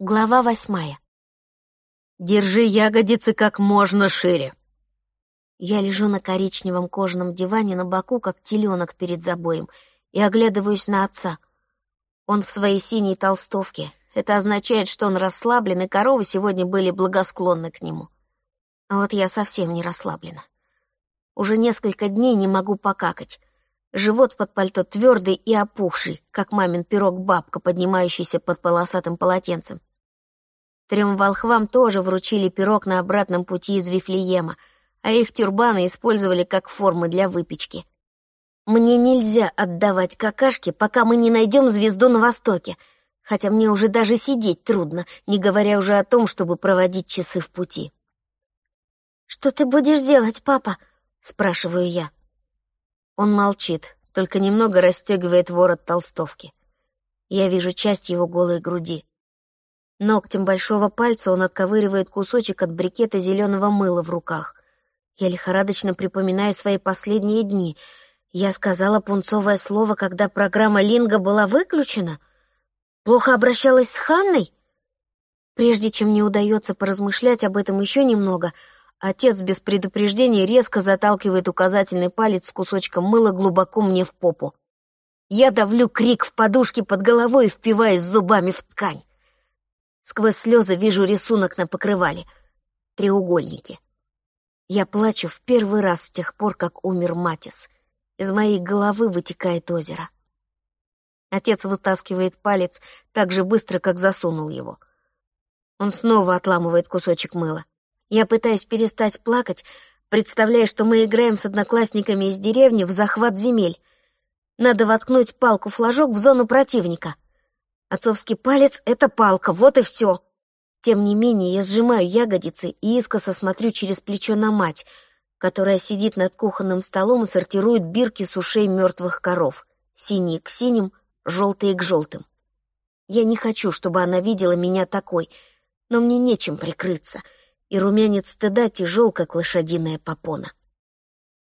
Глава восьмая. «Держи ягодицы как можно шире». Я лежу на коричневом кожаном диване на боку, как теленок перед забоем, и оглядываюсь на отца. Он в своей синей толстовке. Это означает, что он расслаблен, и коровы сегодня были благосклонны к нему. А вот я совсем не расслаблена. Уже несколько дней не могу покакать. Живот под пальто твердый и опухший, как мамин пирог-бабка, поднимающийся под полосатым полотенцем. Трем волхвам тоже вручили пирог на обратном пути из Вифлеема, а их тюрбаны использовали как формы для выпечки. Мне нельзя отдавать какашки, пока мы не найдем звезду на востоке, хотя мне уже даже сидеть трудно, не говоря уже о том, чтобы проводить часы в пути. «Что ты будешь делать, папа?» — спрашиваю я. Он молчит, только немного расстегивает ворот толстовки. Я вижу часть его голой груди. Ногтем большого пальца он отковыривает кусочек от брикета зеленого мыла в руках. Я лихорадочно припоминаю свои последние дни. Я сказала пунцовое слово, когда программа Линга была выключена? Плохо обращалась с Ханной? Прежде чем мне удается поразмышлять об этом еще немного, отец без предупреждения резко заталкивает указательный палец с кусочком мыла глубоко мне в попу. Я давлю крик в подушке под головой и впиваюсь зубами в ткань. Сквозь слезы вижу рисунок на покрывале. Треугольники. Я плачу в первый раз с тех пор, как умер Матис. Из моей головы вытекает озеро. Отец вытаскивает палец так же быстро, как засунул его. Он снова отламывает кусочек мыла. Я пытаюсь перестать плакать, представляя, что мы играем с одноклассниками из деревни в захват земель. Надо воткнуть палку-флажок в зону противника — Отцовский палец — это палка, вот и все. Тем не менее, я сжимаю ягодицы и искоса смотрю через плечо на мать, которая сидит над кухонным столом и сортирует бирки с ушей мертвых коров. Синие к синим, желтые к желтым. Я не хочу, чтобы она видела меня такой, но мне нечем прикрыться, и румянец стыда тяжел, как лошадиная попона.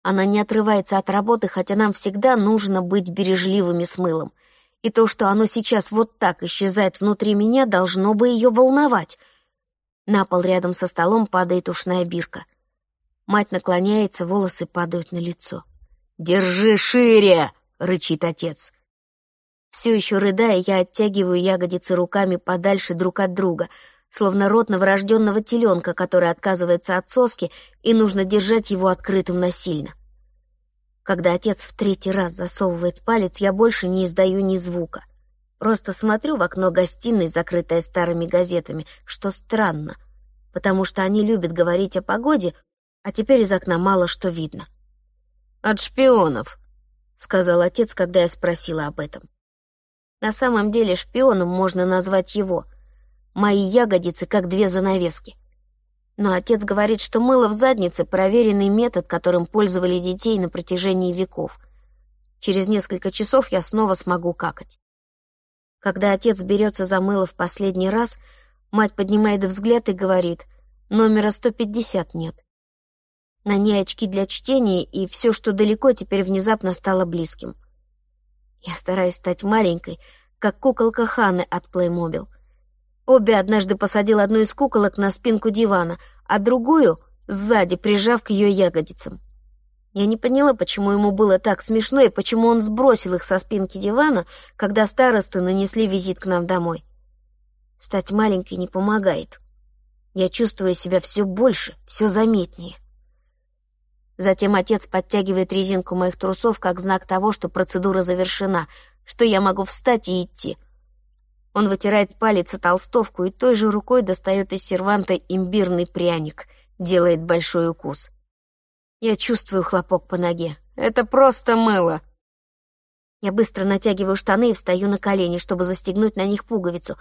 Она не отрывается от работы, хотя нам всегда нужно быть бережливыми с мылом — и то, что оно сейчас вот так исчезает внутри меня, должно бы ее волновать. На пол рядом со столом падает ушная бирка. Мать наклоняется, волосы падают на лицо. «Держи шире!» — рычит отец. Все еще рыдая, я оттягиваю ягодицы руками подальше друг от друга, словно рот новорожденного теленка, который отказывается от соски, и нужно держать его открытым насильно. Когда отец в третий раз засовывает палец, я больше не издаю ни звука. Просто смотрю в окно гостиной, закрытое старыми газетами, что странно, потому что они любят говорить о погоде, а теперь из окна мало что видно. «От шпионов», — сказал отец, когда я спросила об этом. На самом деле шпионом можно назвать его. Мои ягодицы как две занавески. Но отец говорит, что мыло в заднице — проверенный метод, которым пользовали детей на протяжении веков. Через несколько часов я снова смогу какать. Когда отец берется за мыло в последний раз, мать поднимает взгляд и говорит, номера 150 нет. На ней очки для чтения, и все, что далеко, теперь внезапно стало близким. Я стараюсь стать маленькой, как куколка Ханы от Playmobil — Обе однажды посадил одну из куколок на спинку дивана, а другую — сзади, прижав к ее ягодицам. Я не поняла, почему ему было так смешно и почему он сбросил их со спинки дивана, когда старосты нанесли визит к нам домой. Стать маленькой не помогает. Я чувствую себя все больше, все заметнее. Затем отец подтягивает резинку моих трусов как знак того, что процедура завершена, что я могу встать и идти — он вытирает палец о толстовку и той же рукой достает из серванта имбирный пряник, делает большой укус. Я чувствую хлопок по ноге. Это просто мыло. Я быстро натягиваю штаны и встаю на колени, чтобы застегнуть на них пуговицу.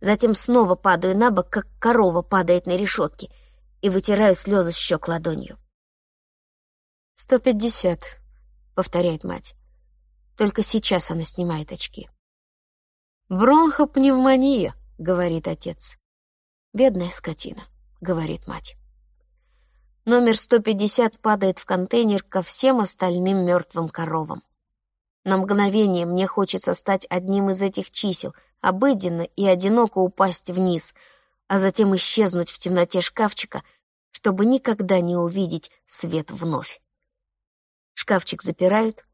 Затем снова падаю на бок, как корова падает на решетке, и вытираю слезы с щек ладонью. «Сто пятьдесят», — повторяет мать. Только сейчас она снимает очки. «Бронхопневмония», — говорит отец. «Бедная скотина», — говорит мать. Номер 150 падает в контейнер ко всем остальным мертвым коровам. На мгновение мне хочется стать одним из этих чисел, обыденно и одиноко упасть вниз, а затем исчезнуть в темноте шкафчика, чтобы никогда не увидеть свет вновь. Шкафчик запирают,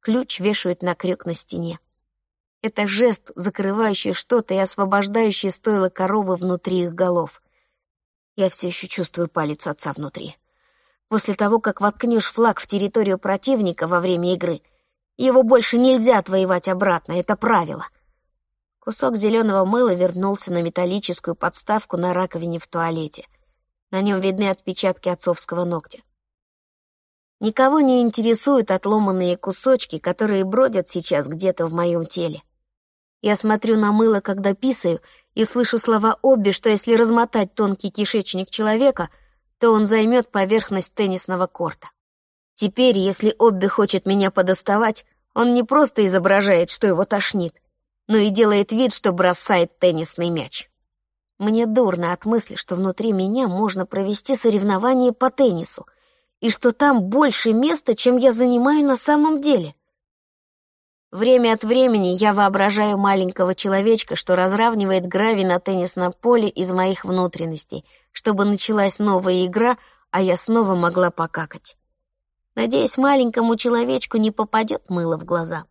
ключ вешают на крюк на стене. Это жест, закрывающий что-то и освобождающий стойло коровы внутри их голов. Я все еще чувствую палец отца внутри. После того, как воткнешь флаг в территорию противника во время игры, его больше нельзя отвоевать обратно, это правило. Кусок зеленого мыла вернулся на металлическую подставку на раковине в туалете. На нем видны отпечатки отцовского ногтя. Никого не интересуют отломанные кусочки, которые бродят сейчас где-то в моем теле. Я смотрю на мыло, когда писаю, и слышу слова Обби, что если размотать тонкий кишечник человека, то он займет поверхность теннисного корта. Теперь, если Обби хочет меня подоставать, он не просто изображает, что его тошнит, но и делает вид, что бросает теннисный мяч. Мне дурно от мысли, что внутри меня можно провести соревнование по теннису, и что там больше места, чем я занимаю на самом деле. Время от времени я воображаю маленького человечка, что разравнивает гравий на теннисном поле из моих внутренностей, чтобы началась новая игра, а я снова могла покакать. Надеюсь, маленькому человечку не попадет мыло в глаза.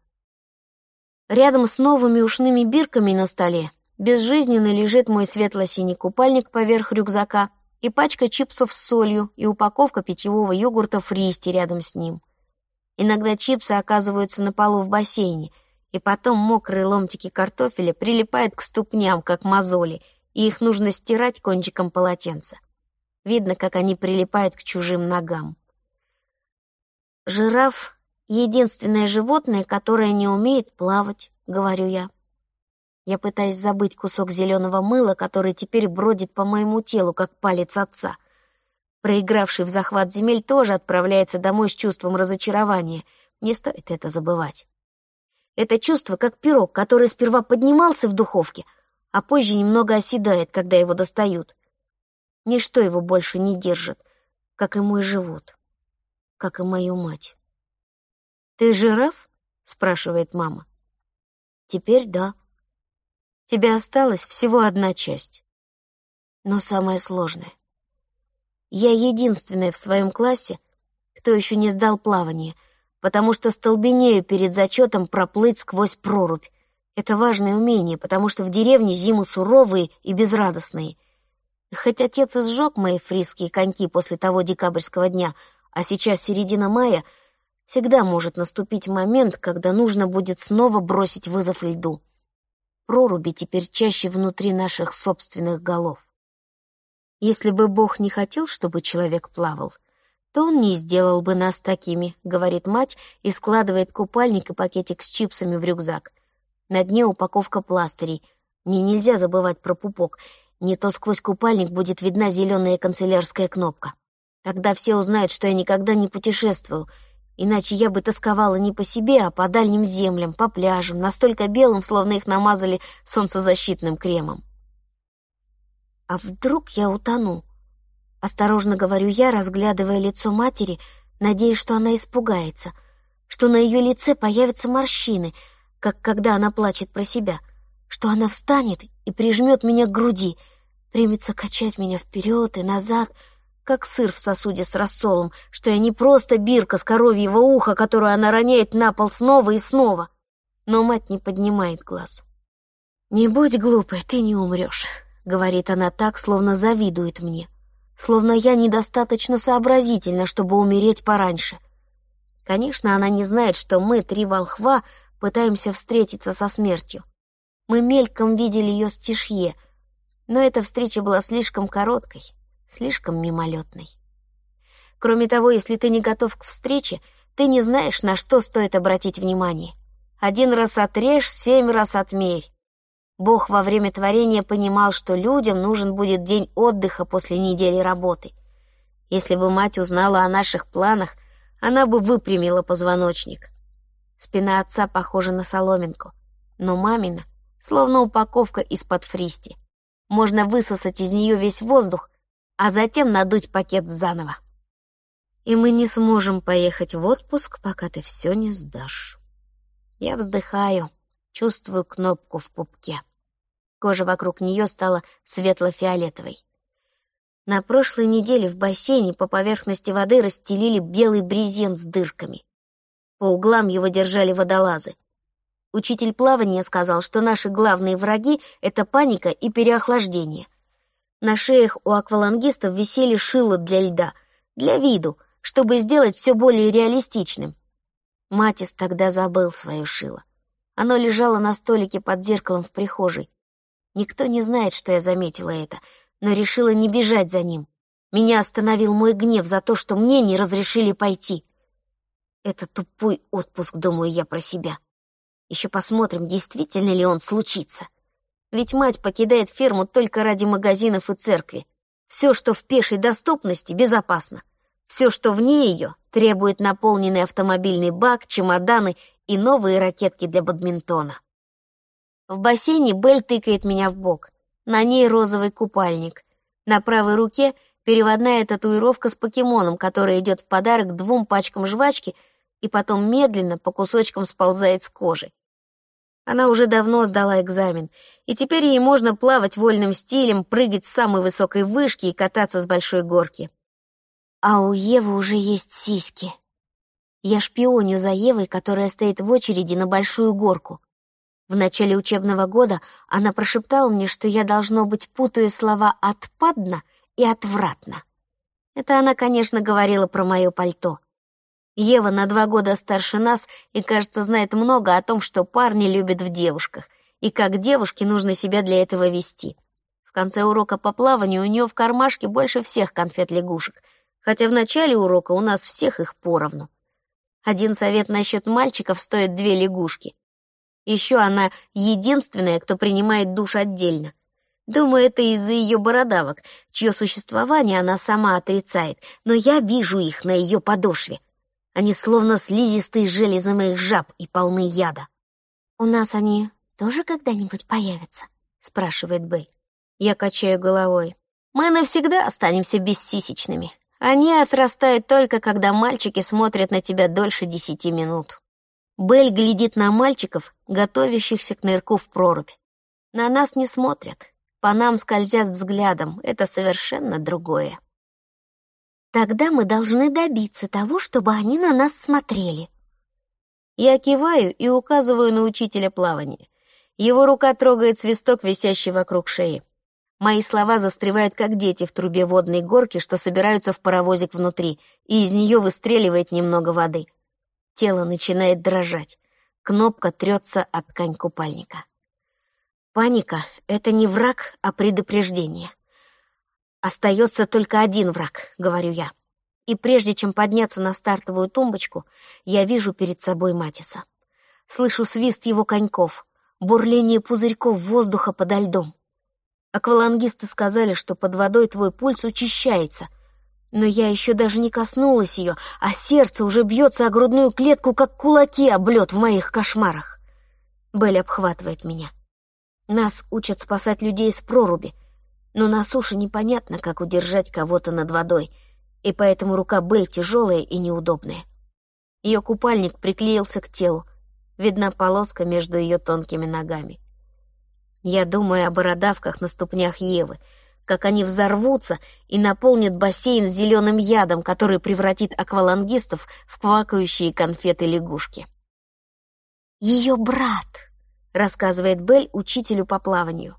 Рядом с новыми ушными бирками на столе безжизненно лежит мой светло-синий купальник поверх рюкзака и пачка чипсов с солью и упаковка питьевого йогурта фристи рядом с ним — Иногда чипсы оказываются на полу в бассейне, и потом мокрые ломтики картофеля прилипают к ступням, как мозоли, и их нужно стирать кончиком полотенца. Видно, как они прилипают к чужим ногам. «Жираф — единственное животное, которое не умеет плавать», — говорю я. Я пытаюсь забыть кусок зеленого мыла, который теперь бродит по моему телу, как палец отца. Проигравший в захват земель тоже отправляется домой с чувством разочарования. Не стоит это забывать. Это чувство как пирог, который сперва поднимался в духовке, а позже немного оседает, когда его достают. Ничто его больше не держит, как и мой живот, как и мою мать. «Ты жираф?» — спрашивает мама. «Теперь да. Тебе осталась всего одна часть, но самая сложная. Я единственная в своем классе, кто еще не сдал плавание, потому что столбенею перед зачетом проплыть сквозь прорубь. Это важное умение, потому что в деревне зимы суровые и безрадостные. хоть отец и сжег мои фрисские коньки после того декабрьского дня, а сейчас середина мая, всегда может наступить момент, когда нужно будет снова бросить вызов льду. Проруби теперь чаще внутри наших собственных голов. Если бы Бог не хотел, чтобы человек плавал, то он не сделал бы нас такими, говорит мать и складывает купальник и пакетик с чипсами в рюкзак. На дне упаковка пластырей. Мне нельзя забывать про пупок. Не то сквозь купальник будет видна зеленая канцелярская кнопка. Тогда все узнают, что я никогда не путешествую, иначе я бы тосковала не по себе, а по дальним землям, по пляжам, настолько белым, словно их намазали солнцезащитным кремом. А вдруг я утону? Осторожно говорю я, разглядывая лицо матери, надеясь, что она испугается, что на ее лице появятся морщины, как когда она плачет про себя, что она встанет и прижмет меня к груди, примется качать меня вперед и назад, как сыр в сосуде с рассолом, что я не просто бирка с коровьего уха, которую она роняет на пол снова и снова. Но мать не поднимает глаз. «Не будь глупой, ты не умрешь. — говорит она так, словно завидует мне, словно я недостаточно сообразительна, чтобы умереть пораньше. Конечно, она не знает, что мы, три волхва, пытаемся встретиться со смертью. Мы мельком видели ее стишье, но эта встреча была слишком короткой, слишком мимолетной. Кроме того, если ты не готов к встрече, ты не знаешь, на что стоит обратить внимание. Один раз отрежь, семь раз отмерь. Бог во время творения понимал, что людям нужен будет день отдыха после недели работы. Если бы мать узнала о наших планах, она бы выпрямила позвоночник. Спина отца похожа на соломинку, но мамина словно упаковка из-под фристи. Можно высосать из нее весь воздух, а затем надуть пакет заново. И мы не сможем поехать в отпуск, пока ты все не сдашь. Я вздыхаю, чувствую кнопку в пупке. Кожа вокруг нее стала светло-фиолетовой. На прошлой неделе в бассейне по поверхности воды расстелили белый брезент с дырками. По углам его держали водолазы. Учитель плавания сказал, что наши главные враги — это паника и переохлаждение. На шеях у аквалангистов висели шило для льда, для виду, чтобы сделать все более реалистичным. Матис тогда забыл свое шило. Оно лежало на столике под зеркалом в прихожей. Никто не знает, что я заметила это, но решила не бежать за ним. Меня остановил мой гнев за то, что мне не разрешили пойти. Это тупой отпуск, думаю я про себя. Еще посмотрим, действительно ли он случится. Ведь мать покидает ферму только ради магазинов и церкви. Все, что в пешей доступности, безопасно. Все, что вне ее, требует наполненный автомобильный бак, чемоданы и новые ракетки для бадминтона. В бассейне Белль тыкает меня в бок. На ней розовый купальник. На правой руке переводная татуировка с покемоном, которая идет в подарок двум пачкам жвачки и потом медленно по кусочкам сползает с кожи. Она уже давно сдала экзамен, и теперь ей можно плавать вольным стилем, прыгать с самой высокой вышки и кататься с большой горки. А у Евы уже есть сиськи. Я шпионю за Евой, которая стоит в очереди на большую горку. В начале учебного года она прошептала мне, что я, должно быть, путаю слова «отпадно» и «отвратно». Это она, конечно, говорила про мое пальто. Ева на два года старше нас и, кажется, знает много о том, что парни любят в девушках, и как девушке нужно себя для этого вести. В конце урока по плаванию у нее в кармашке больше всех конфет-лягушек — хотя в начале урока у нас всех их поровну. Один совет насчет мальчиков стоит две лягушки. Еще она единственная, кто принимает душ отдельно. Думаю, это из-за ее бородавок, чье существование она сама отрицает, но я вижу их на ее подошве. Они словно слизистые железы моих жаб и полны яда. «У нас они тоже когда-нибудь появятся?» — спрашивает Бэй. Я качаю головой. «Мы навсегда останемся бессисечными. Они отрастают только, когда мальчики смотрят на тебя дольше десяти минут. Белль глядит на мальчиков, готовящихся к нырку в прорубь. На нас не смотрят, по нам скользят взглядом, это совершенно другое. Тогда мы должны добиться того, чтобы они на нас смотрели. Я киваю и указываю на учителя плавания. Его рука трогает свисток, висящий вокруг шеи. Мои слова застревают, как дети в трубе водной горки, что собираются в паровозик внутри, и из нее выстреливает немного воды. Тело начинает дрожать. Кнопка трется от ткань купальника. Паника — это не враг, а предупреждение. Остается только один враг, говорю я. И прежде чем подняться на стартовую тумбочку, я вижу перед собой Матиса. Слышу свист его коньков, бурление пузырьков воздуха подо льдом. Аквалангисты сказали, что под водой твой пульс учащается. Но я еще даже не коснулась ее, а сердце уже бьется о грудную клетку, как кулаки об лед в моих кошмарах. Белль обхватывает меня. Нас учат спасать людей с проруби, но на суше непонятно, как удержать кого-то над водой, и поэтому рука Белль тяжелая и неудобная. Ее купальник приклеился к телу, видна полоска между ее тонкими ногами. Я думаю о бородавках на ступнях Евы, как они взорвутся и наполнят бассейн зеленым ядом, который превратит аквалангистов в квакающие конфеты-лягушки. «Ее брат», — рассказывает Белль учителю по плаванию.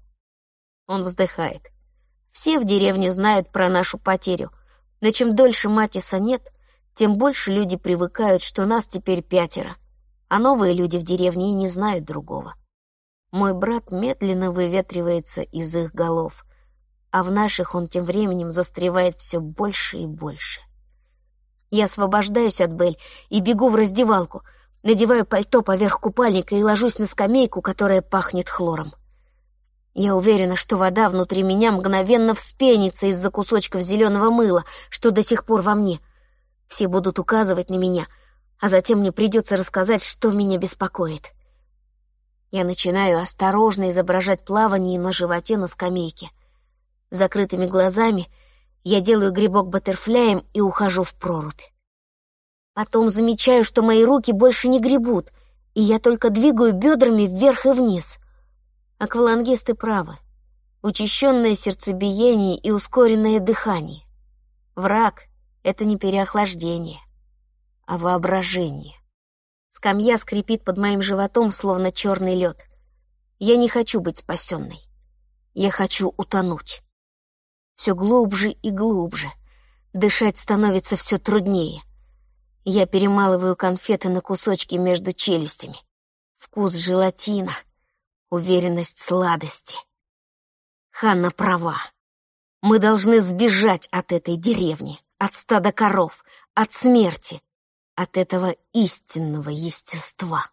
Он вздыхает. «Все в деревне знают про нашу потерю, но чем дольше Матиса нет, тем больше люди привыкают, что нас теперь пятеро, а новые люди в деревне и не знают другого». Мой брат медленно выветривается из их голов, а в наших он тем временем застревает все больше и больше. Я освобождаюсь от Бель и бегу в раздевалку, надеваю пальто поверх купальника и ложусь на скамейку, которая пахнет хлором. Я уверена, что вода внутри меня мгновенно вспенится из-за кусочков зеленого мыла, что до сих пор во мне. Все будут указывать на меня, а затем мне придется рассказать, что меня беспокоит. Я начинаю осторожно изображать плавание на животе на скамейке. Закрытыми глазами я делаю грибок баттерфляем и ухожу в прорубь. Потом замечаю, что мои руки больше не гребут, и я только двигаю бедрами вверх и вниз. Аквалангисты правы. Учащенное сердцебиение и ускоренное дыхание. Враг — это не переохлаждение, а воображение. Скамья скрипит под моим животом, словно черный лед. Я не хочу быть спасенной. Я хочу утонуть. Все глубже и глубже. Дышать становится все труднее. Я перемалываю конфеты на кусочки между челюстями. Вкус желатина, уверенность сладости. Ханна права. Мы должны сбежать от этой деревни, от стада коров, от смерти, от этого истинного естества.